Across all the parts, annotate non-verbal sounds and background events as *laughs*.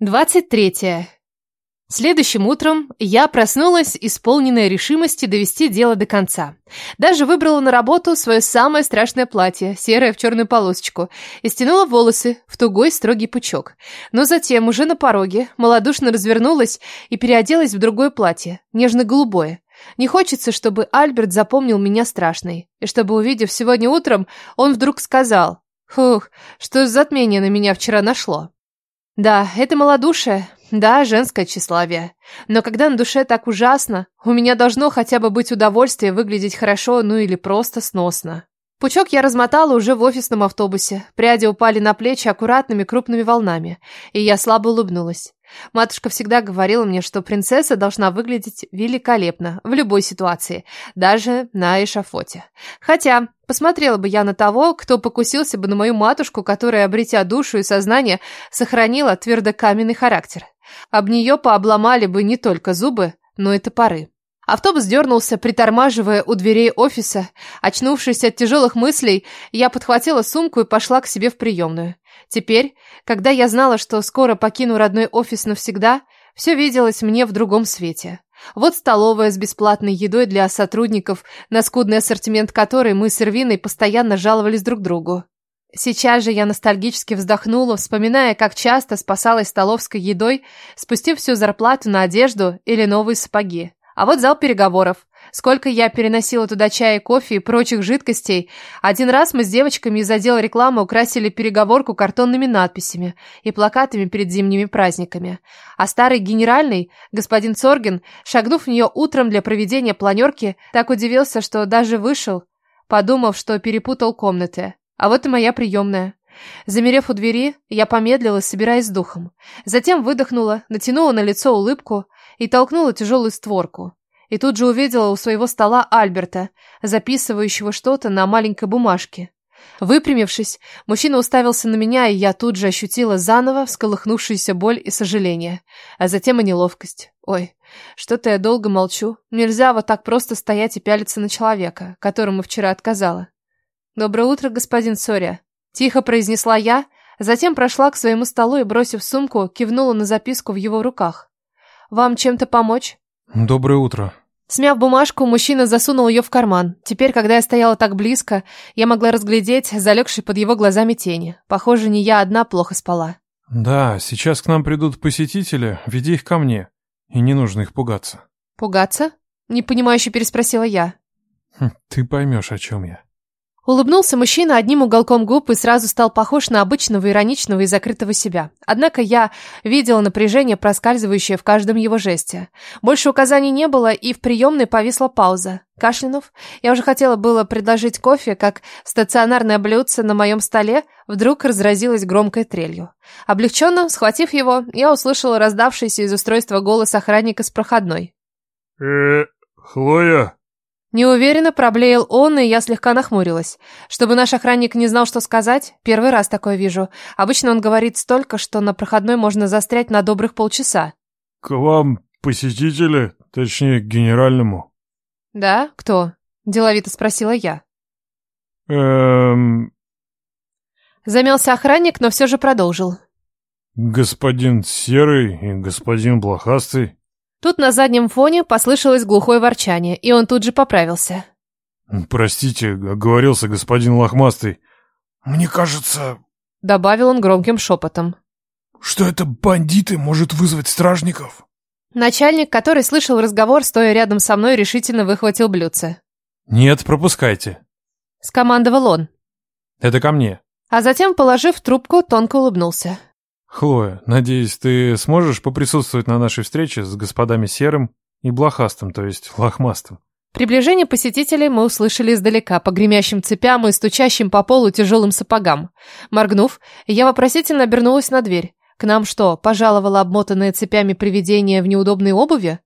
23. Следующим утром я проснулась, исполненная решимости довести дело до конца. Даже выбрала на работу свое самое страшное платье, серое в черную полосочку, и стянула волосы в тугой строгий пучок. Но затем, уже на пороге, малодушно развернулась и переоделась в другое платье, нежно-голубое. Не хочется, чтобы Альберт запомнил меня страшной, и чтобы, увидев сегодня утром, он вдруг сказал «Фух, что за затмение на меня вчера нашло». Да, это малодушие, да, женское тщеславие. Но когда на душе так ужасно, у меня должно хотя бы быть удовольствие выглядеть хорошо, ну или просто сносно. Пучок я размотала уже в офисном автобусе. Пряди упали на плечи аккуратными крупными волнами, и я слабо улыбнулась. Матушка всегда говорила мне, что принцесса должна выглядеть великолепно в любой ситуации, даже на эшафоте. Хотя, посмотрела бы я на того, кто покусился бы на мою матушку, которая, обретя душу и сознание, сохранила твердокаменный характер. Об нее пообломали бы не только зубы, но и топоры. Автобус дернулся, притормаживая у дверей офиса. Очнувшись от тяжелых мыслей, я подхватила сумку и пошла к себе в приемную. Теперь, когда я знала, что скоро покину родной офис навсегда, все виделось мне в другом свете. Вот столовая с бесплатной едой для сотрудников, на скудный ассортимент которой мы с Ирвиной постоянно жаловались друг другу. Сейчас же я ностальгически вздохнула, вспоминая, как часто спасалась столовской едой, спустив всю зарплату на одежду или новые сапоги. А вот зал переговоров. Сколько я переносила туда чая, кофе и прочих жидкостей. Один раз мы с девочками из отдела рекламы украсили переговорку картонными надписями и плакатами перед зимними праздниками. А старый генеральный, господин Цоргин, шагнув в нее утром для проведения планерки, так удивился, что даже вышел, подумав, что перепутал комнаты. А вот и моя приемная. Замерев у двери, я помедлила, собираясь духом. Затем выдохнула, натянула на лицо улыбку, и толкнула тяжелую створку. И тут же увидела у своего стола Альберта, записывающего что-то на маленькой бумажке. Выпрямившись, мужчина уставился на меня, и я тут же ощутила заново всколыхнувшуюся боль и сожаление, а затем и неловкость. Ой, что-то я долго молчу. Нельзя вот так просто стоять и пялиться на человека, которому вчера отказала. «Доброе утро, господин Соря», — тихо произнесла я, затем прошла к своему столу и, бросив сумку, кивнула на записку в его руках. Вам чем-то помочь?» «Доброе утро». Смяв бумажку, мужчина засунул ее в карман. Теперь, когда я стояла так близко, я могла разглядеть залегшие под его глазами тени. Похоже, не я одна плохо спала. «Да, сейчас к нам придут посетители, веди их ко мне. И не нужно их пугаться». «Пугаться?» — непонимающе переспросила я. Хм, «Ты поймешь, о чем я». Улыбнулся мужчина одним уголком губ и сразу стал похож на обычного ироничного и закрытого себя. Однако я видела напряжение, проскальзывающее в каждом его жесте. Больше указаний не было, и в приемной повисла пауза. Кашлянув, я уже хотела было предложить кофе, как стационарное блюдце на моем столе вдруг разразилось громкой трелью. Облегченно, схватив его, я услышала раздавшийся из устройства голос охранника с проходной. «Э, Хлоя?» Неуверенно проблеял он, и я слегка нахмурилась. Чтобы наш охранник не знал, что сказать, первый раз такое вижу. Обычно он говорит столько, что на проходной можно застрять на добрых полчаса. «К вам посетители, точнее, к генеральному». «Да? Кто?» – деловито спросила я. «Эм...» Замялся охранник, но все же продолжил. «Господин Серый и господин Блохастый». Тут на заднем фоне послышалось глухое ворчание, и он тут же поправился. «Простите, оговорился господин Лохмастый. Мне кажется...» Добавил он громким шепотом. «Что это бандиты может вызвать стражников?» Начальник, который слышал разговор, стоя рядом со мной, решительно выхватил блюдце. «Нет, пропускайте», — скомандовал он. «Это ко мне». А затем, положив трубку, тонко улыбнулся. Хлоя, надеюсь, ты сможешь поприсутствовать на нашей встрече с господами Серым и Блохастым, то есть Лохмастым. Приближение посетителей мы услышали издалека, по гремящим цепям и стучащим по полу тяжелым сапогам. Моргнув, я вопросительно обернулась на дверь. К нам что, пожаловало обмотанное цепями привидение в неудобной обуви?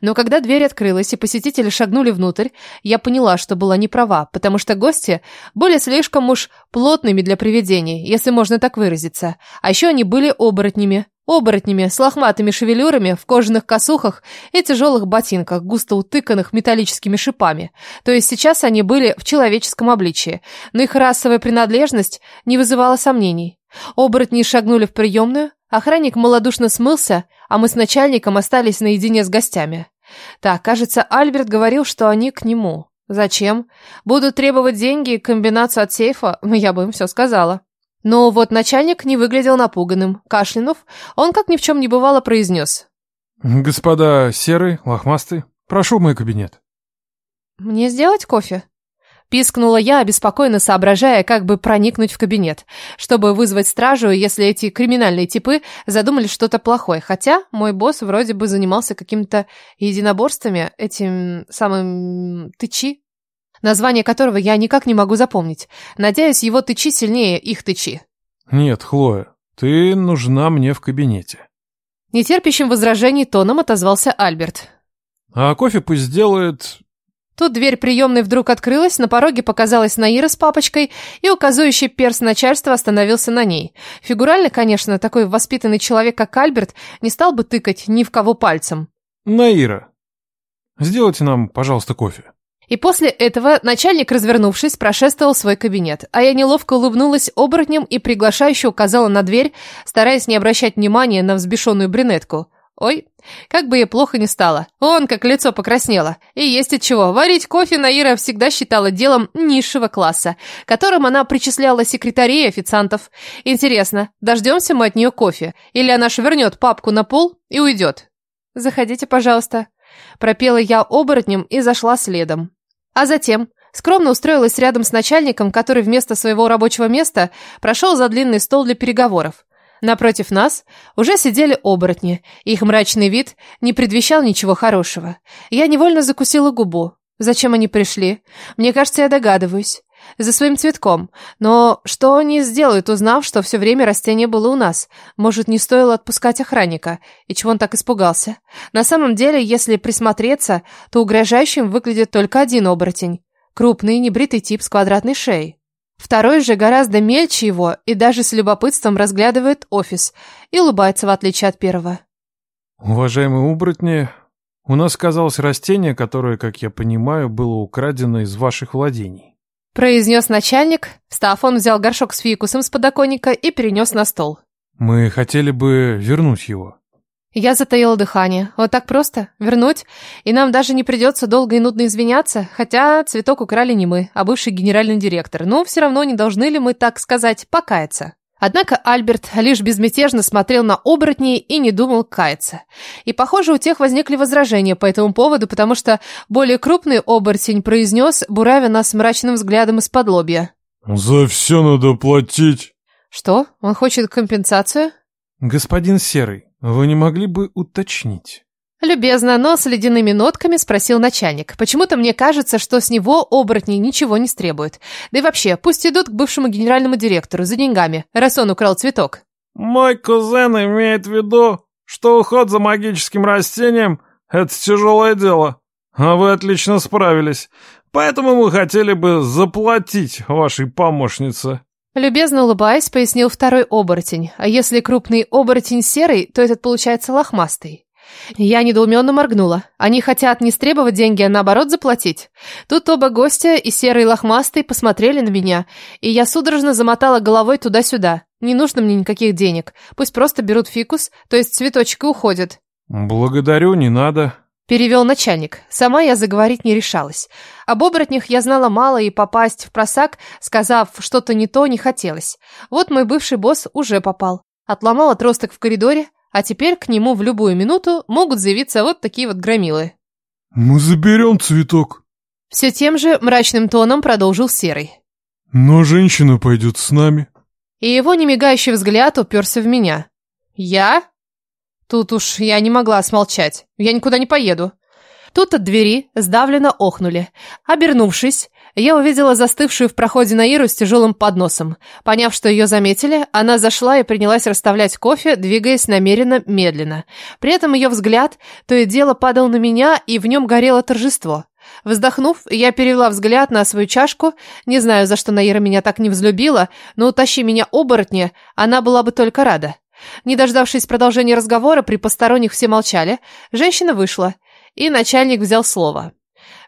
Но когда дверь открылась и посетители шагнули внутрь, я поняла, что была не права, потому что гости были слишком уж плотными для привидений, если можно так выразиться. А еще они были оборотнями. Оборотнями с лохматыми шевелюрами, в кожаных косухах и тяжелых ботинках, густо утыканных металлическими шипами. То есть сейчас они были в человеческом обличии, но их расовая принадлежность не вызывала сомнений. Оборотни шагнули в приемную, Охранник малодушно смылся, а мы с начальником остались наедине с гостями. Так, кажется, Альберт говорил, что они к нему. Зачем? Будут требовать деньги и комбинацию от сейфа, *laughs* я бы им все сказала. Но вот начальник не выглядел напуганным. Кашлянув, он, как ни в чем не бывало, произнес. «Господа серый, лохмастый, прошу в мой кабинет». «Мне сделать кофе?» Пискнула я, обеспокоенно соображая, как бы проникнуть в кабинет, чтобы вызвать стражу, если эти криминальные типы задумали что-то плохое. Хотя мой босс вроде бы занимался какими-то единоборствами, этим самым тычи, название которого я никак не могу запомнить. Надеюсь, его тычи сильнее их тычи. «Нет, Хлоя, ты нужна мне в кабинете». Нетерпящим возражений тоном отозвался Альберт. «А кофе пусть сделает Тут дверь приемной вдруг открылась, на пороге показалась Наира с папочкой, и указывающий перс начальства остановился на ней. Фигурально, конечно, такой воспитанный человек, как Альберт, не стал бы тыкать ни в кого пальцем. «Наира, сделайте нам, пожалуйста, кофе». И после этого начальник, развернувшись, прошествовал в свой кабинет, а я неловко улыбнулась оборотнем и приглашающе указала на дверь, стараясь не обращать внимания на взбешенную брюнетку. Ой, как бы ей плохо не стало. Он как лицо покраснело. И есть от чего. Варить кофе Наира всегда считала делом низшего класса, которым она причисляла секретарей и официантов. Интересно, дождемся мы от нее кофе? Или она швырнет папку на пол и уйдет? «Заходите, пожалуйста», – пропела я оборотнем и зашла следом. А затем скромно устроилась рядом с начальником, который вместо своего рабочего места прошел за длинный стол для переговоров. Напротив нас уже сидели оборотни, их мрачный вид не предвещал ничего хорошего. Я невольно закусила губу. Зачем они пришли? Мне кажется, я догадываюсь. За своим цветком. Но что они сделают, узнав, что все время растение было у нас? Может, не стоило отпускать охранника? И чего он так испугался? На самом деле, если присмотреться, то угрожающим выглядит только один оборотень. Крупный, небритый тип с квадратной шеей. Второй же гораздо мельче его и даже с любопытством разглядывает офис и улыбается в отличие от первого. «Уважаемые оборотни, у нас оказалось растение, которое, как я понимаю, было украдено из ваших владений». Произнес начальник. Встав, он взял горшок с фикусом с подоконника и перенес на стол. «Мы хотели бы вернуть его». Я затаила дыхание. Вот так просто? Вернуть? И нам даже не придется долго и нудно извиняться? Хотя цветок украли не мы, а бывший генеральный директор. Но все равно не должны ли мы, так сказать, покаяться? Однако Альберт лишь безмятежно смотрел на оборотней и не думал каяться. И, похоже, у тех возникли возражения по этому поводу, потому что более крупный оборотень произнес, буравя нас мрачным взглядом из-под лобья. «За все надо платить». «Что? Он хочет компенсацию?» «Господин Серый, вы не могли бы уточнить?» Любезно, но с ледяными нотками спросил начальник. Почему-то мне кажется, что с него оборотни ничего не стребуют. Да и вообще, пусть идут к бывшему генеральному директору за деньгами, раз он украл цветок. Мой кузен имеет в виду, что уход за магическим растением – это тяжелое дело. А вы отлично справились. Поэтому мы хотели бы заплатить вашей помощнице. Любезно улыбаясь, пояснил второй оборотень. А если крупный оборотень серый, то этот получается лохмастый. Я недоуменно моргнула. Они хотят не стребовать деньги, а наоборот заплатить. Тут оба гостя, и серый и лохмастый, посмотрели на меня, и я судорожно замотала головой туда-сюда. Не нужно мне никаких денег. Пусть просто берут фикус, то есть цветочек и уходят. «Благодарю, не надо», Перевел начальник. Сама я заговорить не решалась. Об оборотнях я знала мало, и попасть в просак, сказав что-то не то, не хотелось. Вот мой бывший босс уже попал. Отломал отросток в коридоре, а теперь к нему в любую минуту могут заявиться вот такие вот громилы. «Мы заберем цветок». Все тем же мрачным тоном продолжил Серый. «Но женщина пойдет с нами». И его немигающий взгляд уперся в меня. «Я?» Тут уж я не могла смолчать. Я никуда не поеду. Тут от двери сдавленно охнули. Обернувшись, я увидела застывшую в проходе Наиру с тяжелым подносом. Поняв, что ее заметили, она зашла и принялась расставлять кофе, двигаясь намеренно медленно. При этом ее взгляд то и дело падал на меня, и в нем горело торжество. Вздохнув, я перевела взгляд на свою чашку. Не знаю, за что Наира меня так не взлюбила, но утащи меня оборотня, она была бы только рада. Не дождавшись продолжения разговора, при посторонних все молчали, женщина вышла, и начальник взял слово.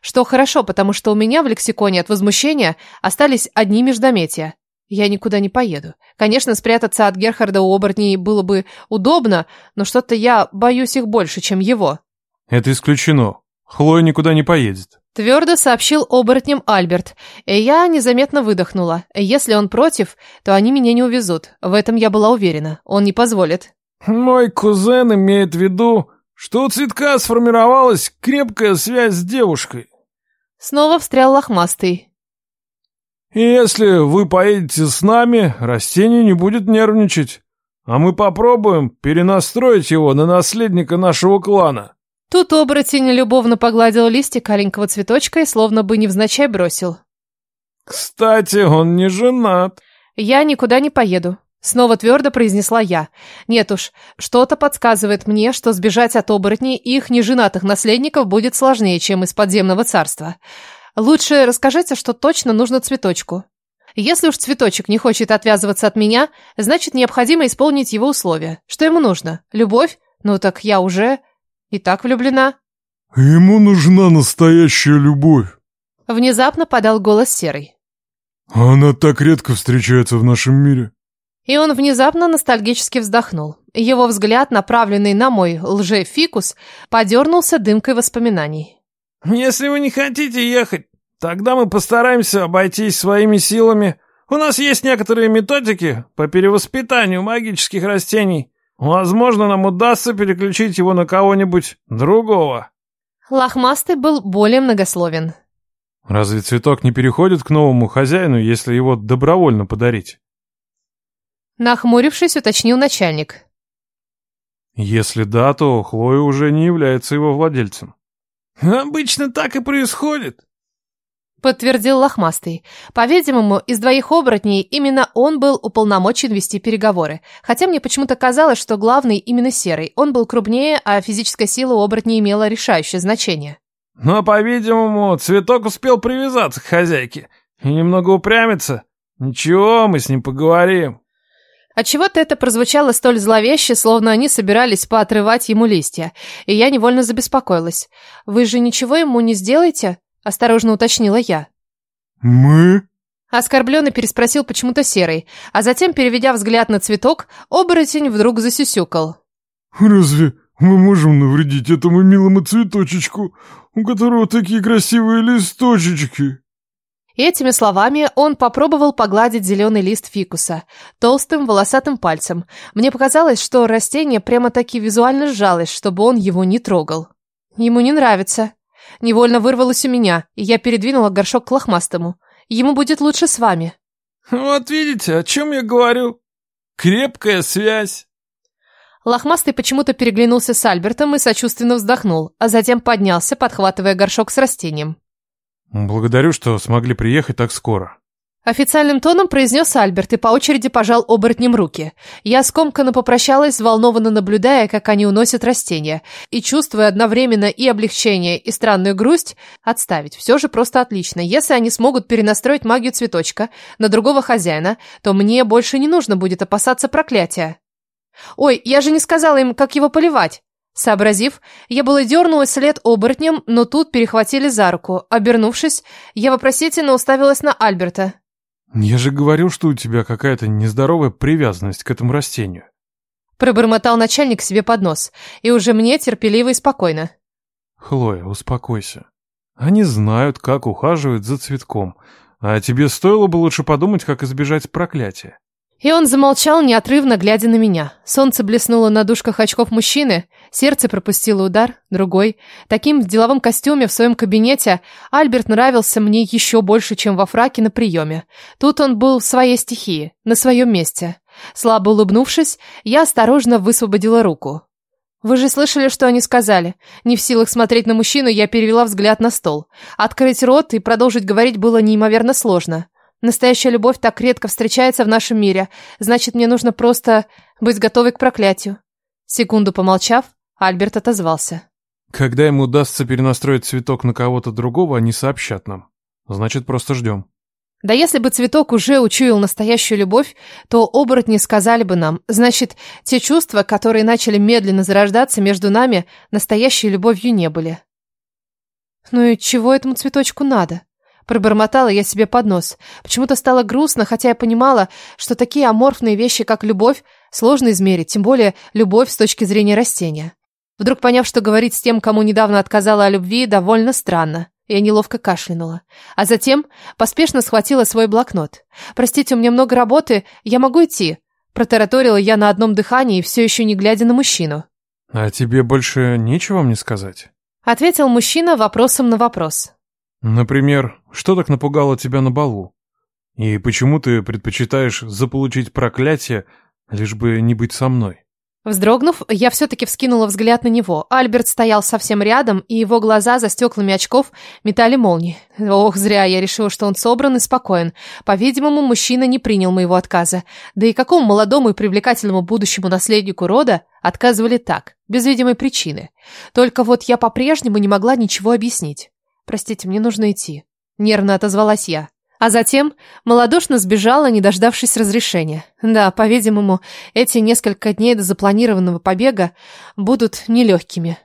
Что хорошо, потому что у меня в лексиконе от возмущения остались одни междометия. Я никуда не поеду. Конечно, спрятаться от Герхарда у оборотней было бы удобно, но что-то я боюсь их больше, чем его. Это исключено. Хлоя никуда не поедет. Твердо сообщил оборотням Альберт, и я незаметно выдохнула. Если он против, то они меня не увезут. В этом я была уверена. Он не позволит. Мой кузен имеет в виду, что у цветка сформировалась крепкая связь с девушкой. Снова встрял лохмастый. И если вы поедете с нами, растение не будет нервничать. А мы попробуем перенастроить его на наследника нашего клана. Тут оборотень любовно погладил листья аленького цветочка и словно бы невзначай бросил. Кстати, он не женат. Я никуда не поеду. Снова твердо произнесла я. Нет уж, что-то подсказывает мне, что сбежать от оборотней и их неженатых наследников будет сложнее, чем из подземного царства. Лучше расскажите, что точно нужно цветочку. Если уж цветочек не хочет отвязываться от меня, значит, необходимо исполнить его условия. Что ему нужно? Любовь? Ну так я уже и так влюблена. Ему нужна настоящая любовь. Внезапно подал голос Серый. Она так редко встречается в нашем мире. И он внезапно ностальгически вздохнул. Его взгляд, направленный на мой лже-фикус, подернулся дымкой воспоминаний. «Если вы не хотите ехать, тогда мы постараемся обойтись своими силами. У нас есть некоторые методики по перевоспитанию магических растений. Возможно, нам удастся переключить его на кого-нибудь другого». Лохмастый был более многословен. Разве цветок не переходит к новому хозяину, если его добровольно подарить? Нахмурившись, уточнил начальник. Если да, то Хлоя уже не является его владельцем. Обычно так и происходит. Подтвердил Лохмастый. По-видимому, из двоих оборотней именно он был уполномочен вести переговоры. Хотя мне почему-то казалось, что главный именно Серый. Он был крупнее, а физическая сила у оборотней имела решающее значение. Но, по-видимому, цветок успел привязаться к хозяйке и немного упрямиться. Ничего, мы с ним поговорим. Отчего-то это прозвучало столь зловеще, словно они собирались поотрывать ему листья, и я невольно забеспокоилась. «Вы же ничего ему не сделаете?» – осторожно уточнила я. «Мы?» Оскорбленно переспросил почему-то Серый, а затем, переведя взгляд на цветок, оборотень вдруг засюсюкал. «Разве мы можем навредить этому милому цветочечку, у которого такие красивые листочечки?» Этими словами он попробовал погладить зеленый лист фикуса толстым волосатым пальцем. Мне показалось, что растение прямо-таки визуально сжалось, чтобы он его не трогал. Ему не нравится. Невольно вырвалось у меня, и я передвинула горшок к лохмастому. Ему будет лучше с вами. Вот видите, о чем я говорю. Крепкая связь. Лохмастый почему-то переглянулся с Альбертом и сочувственно вздохнул, а затем поднялся, подхватывая горшок с растением. Благодарю, что смогли приехать так скоро. Официальным тоном произнес Альберт и по очереди пожал оборотням руки. Я скомканно попрощалась, взволнованно наблюдая, как они уносят растения, и чувствуя одновременно и облегчение, и странную грусть, отставить. Все же просто отлично. Если они смогут перенастроить магию цветочка на другого хозяина, то мне больше не нужно будет опасаться проклятия. Ой, я же не сказала им, как его поливать. Сообразив, я было дернулась след оборотнем, но тут перехватили за руку. Обернувшись, я вопросительно уставилась на Альберта. «Я же говорил, что у тебя какая-то нездоровая привязанность к этому растению». Пробормотал начальник себе под нос, и уже мне терпеливо и спокойно. «Хлоя, успокойся. Они знают, как ухаживать за цветком, а тебе стоило бы лучше подумать, как избежать проклятия». И он замолчал, неотрывно глядя на меня. Солнце блеснуло на дужках очков мужчины, сердце пропустило удар, другой. Таким в деловом костюме в своем кабинете Альберт нравился мне еще больше, чем во фраке на приеме. Тут он был в своей стихии, на своем месте. Слабо улыбнувшись, я осторожно высвободила руку. «Вы же слышали, что они сказали?» Не в силах смотреть на мужчину, я перевела взгляд на стол. Открыть рот и продолжить говорить было неимоверно сложно. Настоящая любовь так редко встречается в нашем мире. Значит, мне нужно просто быть готовой к проклятию. Секунду помолчав, Альберт отозвался. Когда ему удастся перенастроить цветок на кого-то другого, они сообщат нам. Значит, просто ждем. Да если бы цветок уже учуял настоящую любовь, то оборотни сказали бы нам, значит, те чувства, которые начали медленно зарождаться между нами, настоящей любовью не были. Ну и чего этому цветочку надо? Пробормотала я себе под нос. Почему-то стало грустно, хотя я понимала, что такие аморфные вещи, как любовь, сложно измерить, тем более любовь с точки зрения растения. Вдруг поняв, что говорить с тем, кому недавно отказала о любви, довольно странно. Я неловко кашлянула. А затем поспешно схватила свой блокнот. «Простите, у меня много работы, я могу идти?» Протараторила я на одном дыхании, все еще не глядя на мужчину. «А тебе больше нечего мне сказать?» Ответил мужчина вопросом на вопрос. «Например, что так напугало тебя на балу? И почему ты предпочитаешь заполучить проклятие, лишь бы не быть со мной?» Вздрогнув, я все-таки вскинула взгляд на него. Альберт стоял совсем рядом, и его глаза за стеклами очков метали молнии. Ох, зря я решила, что он собран и спокоен. По-видимому, мужчина не принял моего отказа. Да и какому молодому и привлекательному будущему наследнику рода отказывали так, без видимой причины. Только вот я по-прежнему не могла ничего объяснить. «Простите, мне нужно идти», — нервно отозвалась я. А затем малодушно сбежала, не дождавшись разрешения. Да, по-видимому, эти несколько дней до запланированного побега будут нелегкими.